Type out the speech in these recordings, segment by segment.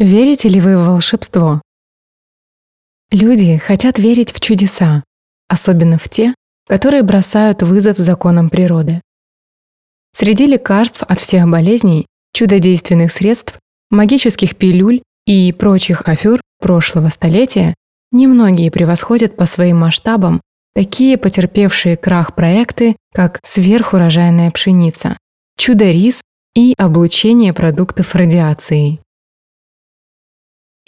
Верите ли вы в волшебство? Люди хотят верить в чудеса, особенно в те, которые бросают вызов законам природы. Среди лекарств от всех болезней, чудодейственных средств, магических пилюль и прочих афер прошлого столетия немногие превосходят по своим масштабам такие потерпевшие крах проекты, как сверхурожайная пшеница, чудо-рис и облучение продуктов радиацией.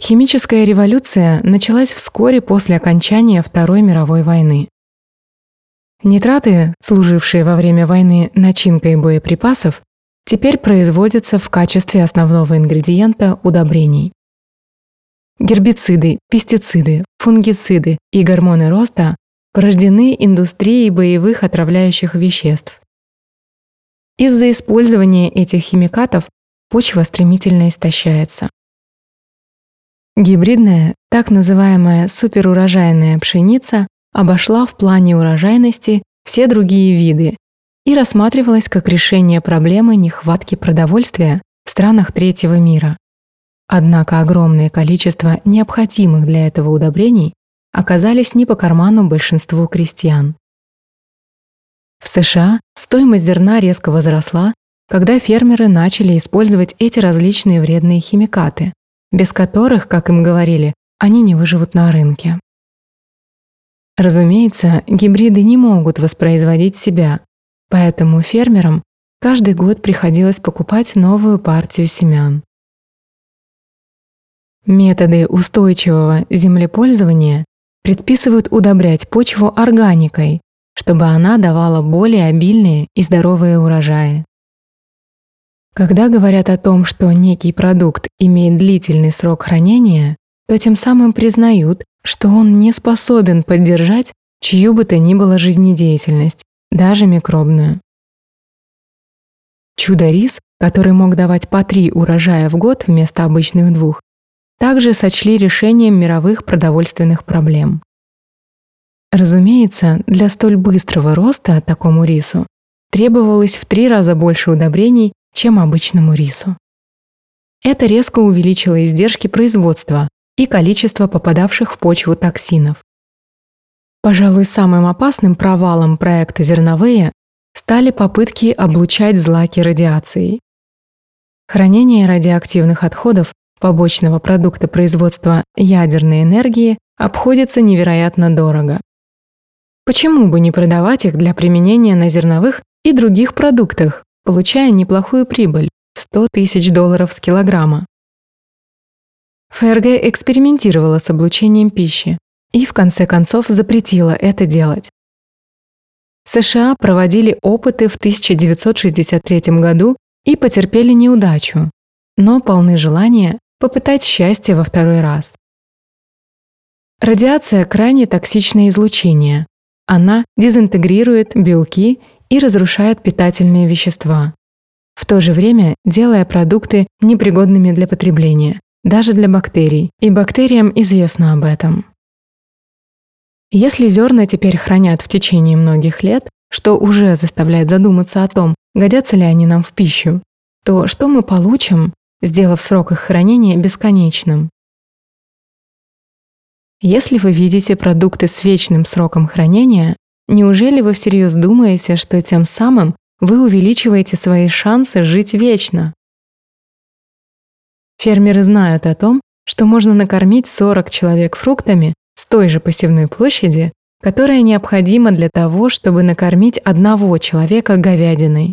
Химическая революция началась вскоре после окончания Второй мировой войны. Нитраты, служившие во время войны начинкой боеприпасов, теперь производятся в качестве основного ингредиента удобрений. Гербициды, пестициды, фунгициды и гормоны роста порождены индустрией боевых отравляющих веществ. Из-за использования этих химикатов почва стремительно истощается. Гибридная, так называемая суперурожайная пшеница обошла в плане урожайности все другие виды и рассматривалась как решение проблемы нехватки продовольствия в странах третьего мира. Однако огромное количество необходимых для этого удобрений оказались не по карману большинству крестьян. В США стоимость зерна резко возросла, когда фермеры начали использовать эти различные вредные химикаты, без которых, как им говорили, они не выживут на рынке. Разумеется, гибриды не могут воспроизводить себя, поэтому фермерам каждый год приходилось покупать новую партию семян. Методы устойчивого землепользования предписывают удобрять почву органикой, чтобы она давала более обильные и здоровые урожаи. Когда говорят о том, что некий продукт имеет длительный срок хранения, то тем самым признают, что он не способен поддержать чью бы то ни было жизнедеятельность, даже микробную. Чудо-рис, который мог давать по три урожая в год вместо обычных двух, также сочли решением мировых продовольственных проблем. Разумеется, для столь быстрого роста такому рису требовалось в три раза больше удобрений, чем обычному рису. Это резко увеличило издержки производства и количество попадавших в почву токсинов. Пожалуй, самым опасным провалом проекта «Зерновые» стали попытки облучать злаки радиацией. Хранение радиоактивных отходов побочного продукта производства ядерной энергии обходится невероятно дорого. Почему бы не продавать их для применения на зерновых и других продуктах, получая неплохую прибыль в 100 тысяч долларов с килограмма. ФРГ экспериментировала с облучением пищи и в конце концов запретила это делать. США проводили опыты в 1963 году и потерпели неудачу, но полны желания попытать счастье во второй раз. Радиация – крайне токсичное излучение. Она дезинтегрирует белки и разрушает питательные вещества, в то же время делая продукты непригодными для потребления, даже для бактерий, и бактериям известно об этом. Если зерна теперь хранят в течение многих лет, что уже заставляет задуматься о том, годятся ли они нам в пищу, то что мы получим, сделав срок их хранения бесконечным? Если вы видите продукты с вечным сроком хранения, Неужели вы всерьез думаете, что тем самым вы увеличиваете свои шансы жить вечно? Фермеры знают о том, что можно накормить 40 человек фруктами с той же посевной площади, которая необходима для того, чтобы накормить одного человека говядиной.